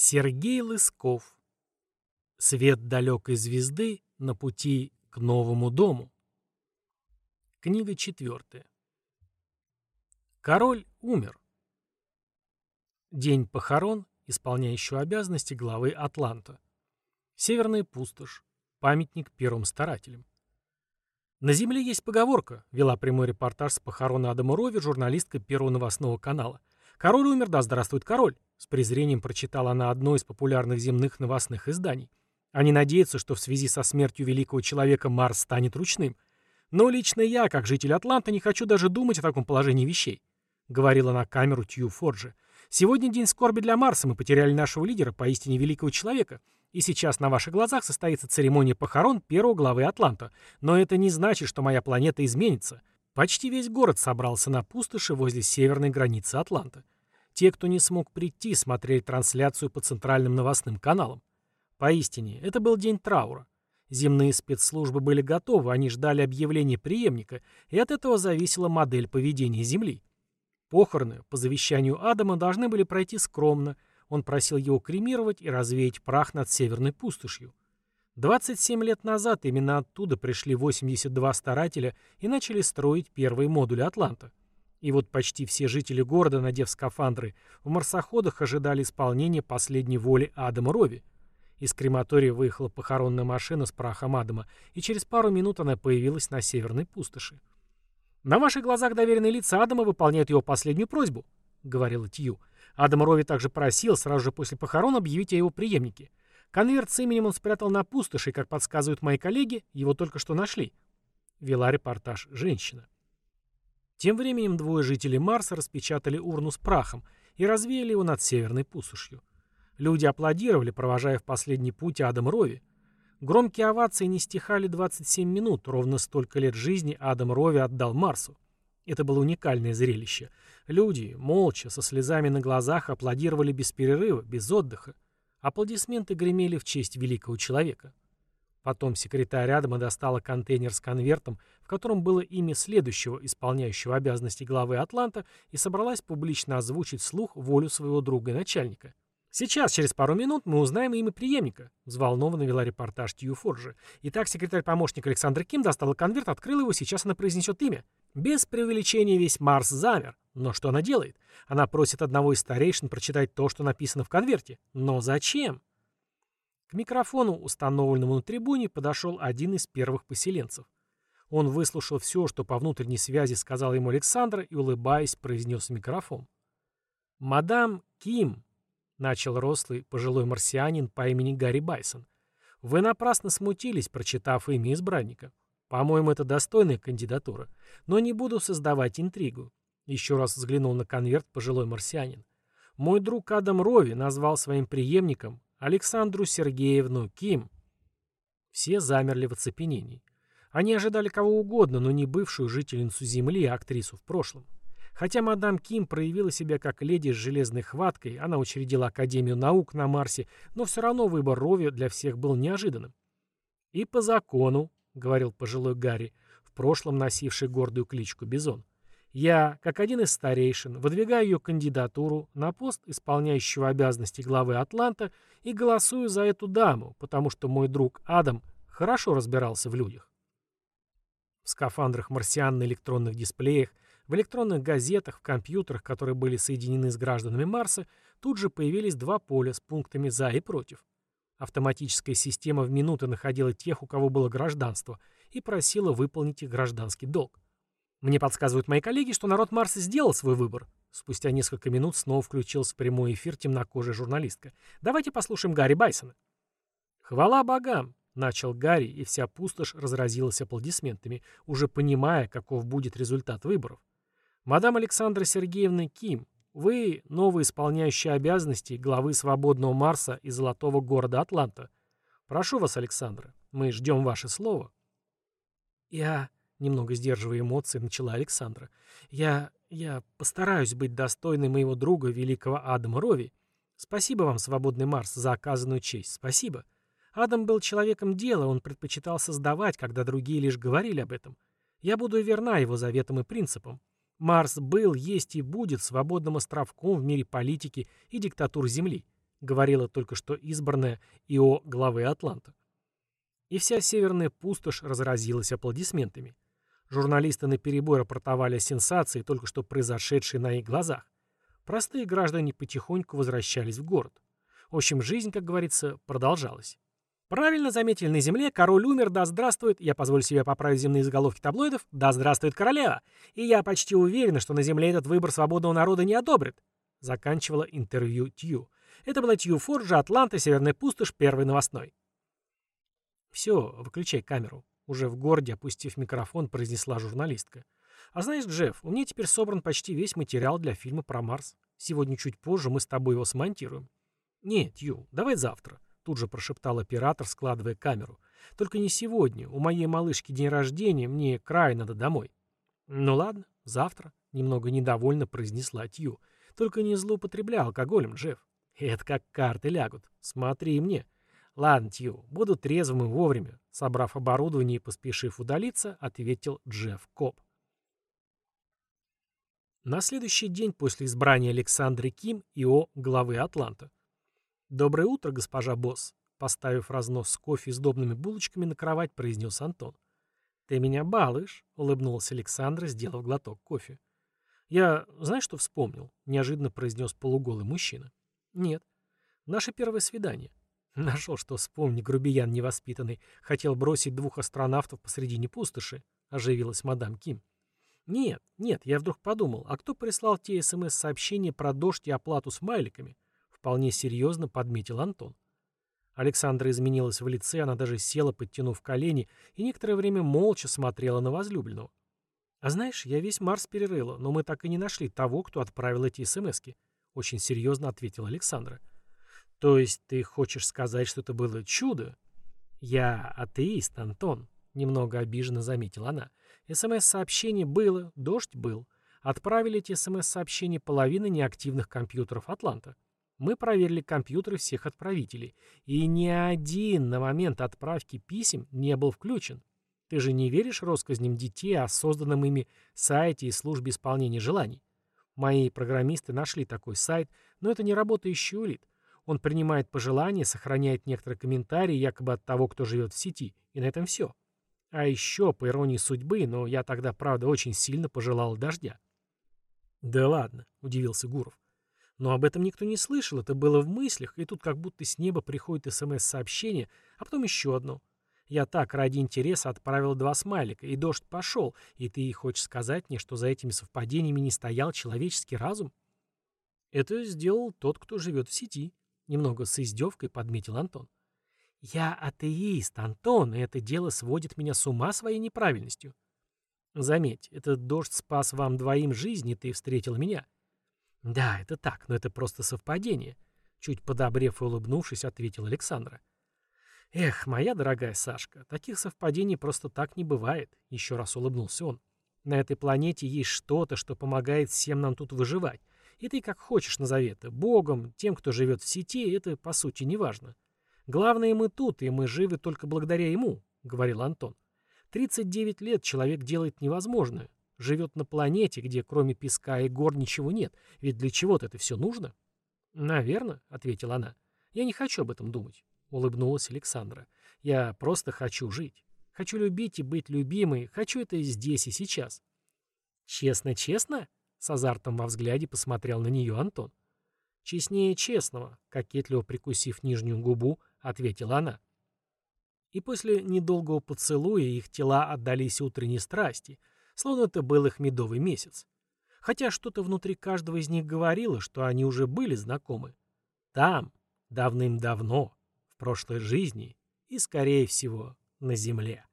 Сергей Лысков. Свет далекой звезды на пути к новому дому. Книга четвертая. Король умер. День похорон, исполняющего обязанности главы Атланта. Северная пустошь. Памятник первым старателям. На Земле есть поговорка, вела прямой репортаж с похорон Адама Рови журналистка Первого новостного канала. Король умер, да здравствует король. С презрением прочитала она одно из популярных земных новостных изданий. Они надеются, что в связи со смертью великого человека Марс станет ручным. Но лично я, как житель Атланта, не хочу даже думать о таком положении вещей. Говорила на камеру Тью Форджи. Сегодня день скорби для Марса, мы потеряли нашего лидера, поистине великого человека. И сейчас на ваших глазах состоится церемония похорон первого главы Атланта. Но это не значит, что моя планета изменится. Почти весь город собрался на пустоши возле северной границы Атланта. Те, кто не смог прийти, смотрели трансляцию по центральным новостным каналам. Поистине, это был день траура. Земные спецслужбы были готовы, они ждали объявления преемника, и от этого зависела модель поведения Земли. Похороны, по завещанию Адама, должны были пройти скромно, он просил его кремировать и развеять прах над северной пустошью. 27 лет назад именно оттуда пришли 82 старателя и начали строить первые модули Атланта. И вот почти все жители города, надев скафандры, в марсоходах ожидали исполнения последней воли Адама Рови. Из крематория выехала похоронная машина с прахом Адама, и через пару минут она появилась на северной пустоши. «На ваших глазах доверенные лица Адама выполняют его последнюю просьбу», — говорила Тью. Адам Рови также просил сразу же после похорон объявить о его преемнике. Конверт с именем он спрятал на пустоши, и, как подсказывают мои коллеги, его только что нашли. Вела репортаж «Женщина». Тем временем двое жителей Марса распечатали урну с прахом и развеяли его над северной пустошью. Люди аплодировали, провожая в последний путь Адам Рови. Громкие овации не стихали 27 минут, ровно столько лет жизни Адам Рови отдал Марсу. Это было уникальное зрелище. Люди, молча, со слезами на глазах, аплодировали без перерыва, без отдыха. Аплодисменты гремели в честь великого человека. Потом секретарь Адама достала контейнер с конвертом, в котором было имя следующего исполняющего обязанности главы Атланта, и собралась публично озвучить слух волю своего друга и начальника. «Сейчас, через пару минут, мы узнаем имя преемника», — взволнованно вела репортаж Тью Форджи. Итак, секретарь-помощник Александр Ким достала конверт, открыл его, сейчас она произнесет имя. Без преувеличения весь Марс замер. Но что она делает? Она просит одного из старейшин прочитать то, что написано в конверте. Но зачем? К микрофону, установленному на трибуне, подошел один из первых поселенцев. Он выслушал все, что по внутренней связи сказал ему Александр, и, улыбаясь, произнес микрофон. «Мадам Ким», — начал рослый пожилой марсианин по имени Гарри Байсон, — «вы напрасно смутились, прочитав имя избранника. По-моему, это достойная кандидатура, но не буду создавать интригу». Еще раз взглянул на конверт пожилой марсианин. «Мой друг Адам Рови назвал своим преемником Александру Сергеевну Ким. Все замерли в оцепенении. Они ожидали кого угодно, но не бывшую жительницу Земли, а актрису в прошлом. Хотя мадам Ким проявила себя как леди с железной хваткой, она учредила Академию наук на Марсе, но все равно выбор Рови для всех был неожиданным. «И по закону», — говорил пожилой Гарри, в прошлом носивший гордую кличку Бизон, я, как один из старейшин, выдвигаю ее кандидатуру на пост исполняющего обязанности главы Атланта и голосую за эту даму, потому что мой друг Адам хорошо разбирался в людях. В скафандрах марсиан на электронных дисплеях, в электронных газетах, в компьютерах, которые были соединены с гражданами Марса, тут же появились два поля с пунктами «за» и «против». Автоматическая система в минуты находила тех, у кого было гражданство, и просила выполнить их гражданский долг. Мне подсказывают мои коллеги, что народ Марса сделал свой выбор. Спустя несколько минут снова включился прямой эфир темнокожая журналистка. Давайте послушаем Гарри Байсона. «Хвала богам!» — начал Гарри, и вся пустошь разразилась аплодисментами, уже понимая, каков будет результат выборов. «Мадам Александра Сергеевна Ким, вы новый исполняющий обязанности главы свободного Марса и золотого города Атланта. Прошу вас, Александра, мы ждем ваше слово». «Я...» Немного сдерживая эмоции, начала Александра. «Я... я постараюсь быть достойной моего друга, великого Адама Рови. Спасибо вам, свободный Марс, за оказанную честь. Спасибо. Адам был человеком дела, он предпочитал создавать, когда другие лишь говорили об этом. Я буду верна его заветам и принципам. Марс был, есть и будет свободным островком в мире политики и диктатур Земли. говорила только что избранная ИО главы Атланта. И вся северная пустошь разразилась аплодисментами. Журналисты наперебой рапортовали о сенсации, только что произошедшей на их глазах. Простые граждане потихоньку возвращались в город. В общем, жизнь, как говорится, продолжалась. Правильно заметили на земле, король умер, да здравствует, я позволю себе поправить земные заголовки таблоидов, да здравствует королева. И я почти уверена, что на земле этот выбор свободного народа не одобрит. Заканчивала интервью Тью. Это была Тью Форджа, Атланта, Северная пустошь, первый новостной. «Все, выключай камеру», — уже в городе, опустив микрофон, произнесла журналистка. «А знаешь, Джефф, у меня теперь собран почти весь материал для фильма про Марс. Сегодня чуть позже мы с тобой его смонтируем». «Нет, Ю, давай завтра тут же прошептал оператор, складывая камеру. «Только не сегодня. У моей малышки день рождения, мне край надо домой». «Ну ладно, завтра», — немного недовольно произнесла Тью. «Только не злоупотребляй алкоголем, Джефф. Это как карты лягут. Смотри мне». «Ладно, Тью, буду трезвым и вовремя», — собрав оборудование и поспешив удалиться, ответил Джефф Коп. На следующий день после избрания Александры Ким и О главы Атланта «Доброе утро, госпожа босс», — поставив разнос с кофе и сдобными булочками на кровать, произнес Антон. «Ты меня балуешь», — улыбнулась Александра, сделав глоток кофе. «Я, знаешь, что вспомнил?» — неожиданно произнес полуголый мужчина. «Нет. Наше первое свидание». Нашел, что вспомни, грубиян невоспитанный. Хотел бросить двух астронавтов посредине пустоши, — оживилась мадам Ким. «Нет, нет, я вдруг подумал, а кто прислал те СМС-сообщения про дождь и оплату с майликами? Вполне серьезно подметил Антон. Александра изменилась в лице, она даже села, подтянув колени, и некоторое время молча смотрела на возлюбленного. «А знаешь, я весь Марс перерыла, но мы так и не нашли того, кто отправил эти СМСки», — очень серьезно ответила Александра. «То есть ты хочешь сказать, что это было чудо?» «Я атеист, Антон», — немного обиженно заметила она. «СМС-сообщение было, дождь был. Отправили эти СМС-сообщения половины неактивных компьютеров Атланта. Мы проверили компьютеры всех отправителей, и ни один на момент отправки писем не был включен. Ты же не веришь россказням детей о созданном ими сайте и службе исполнения желаний? Мои программисты нашли такой сайт, но это не работающий улит. Он принимает пожелания, сохраняет некоторые комментарии якобы от того, кто живет в сети, и на этом все. А еще, по иронии судьбы, но я тогда, правда, очень сильно пожелал дождя. «Да ладно», — удивился Гуров. Но об этом никто не слышал, это было в мыслях, и тут как будто с неба приходит СМС-сообщение, а потом еще одно. Я так ради интереса отправил два смайлика, и дождь пошел, и ты хочешь сказать мне, что за этими совпадениями не стоял человеческий разум? Это сделал тот, кто живет в сети, немного с издевкой подметил Антон. Я атеист, Антон, и это дело сводит меня с ума своей неправильностью. Заметь, этот дождь спас вам двоим жизни, и ты встретил меня. «Да, это так, но это просто совпадение», — чуть подобрев и улыбнувшись, ответил Александра. «Эх, моя дорогая Сашка, таких совпадений просто так не бывает», — еще раз улыбнулся он. «На этой планете есть что-то, что помогает всем нам тут выживать. И ты как хочешь назови это, Богом, тем, кто живет в сети, это по сути не важно. Главное, мы тут, и мы живы только благодаря ему», — говорил Антон. «39 лет человек делает невозможное. Живет на планете, где кроме песка и гор ничего нет. Ведь для чего-то это все нужно? Наверно, ответила она. Я не хочу об этом думать, улыбнулась Александра. Я просто хочу жить. Хочу любить и быть любимой. Хочу это здесь и сейчас. Честно-честно? С азартом во взгляде посмотрел на нее Антон. «Честнее честного», — кокетливо прикусив нижнюю губу, ответила она. И после недолгого поцелуя их тела отдались утренней страсти, словно это был их медовый месяц. Хотя что-то внутри каждого из них говорило, что они уже были знакомы. Там, давным-давно, в прошлой жизни и, скорее всего, на земле.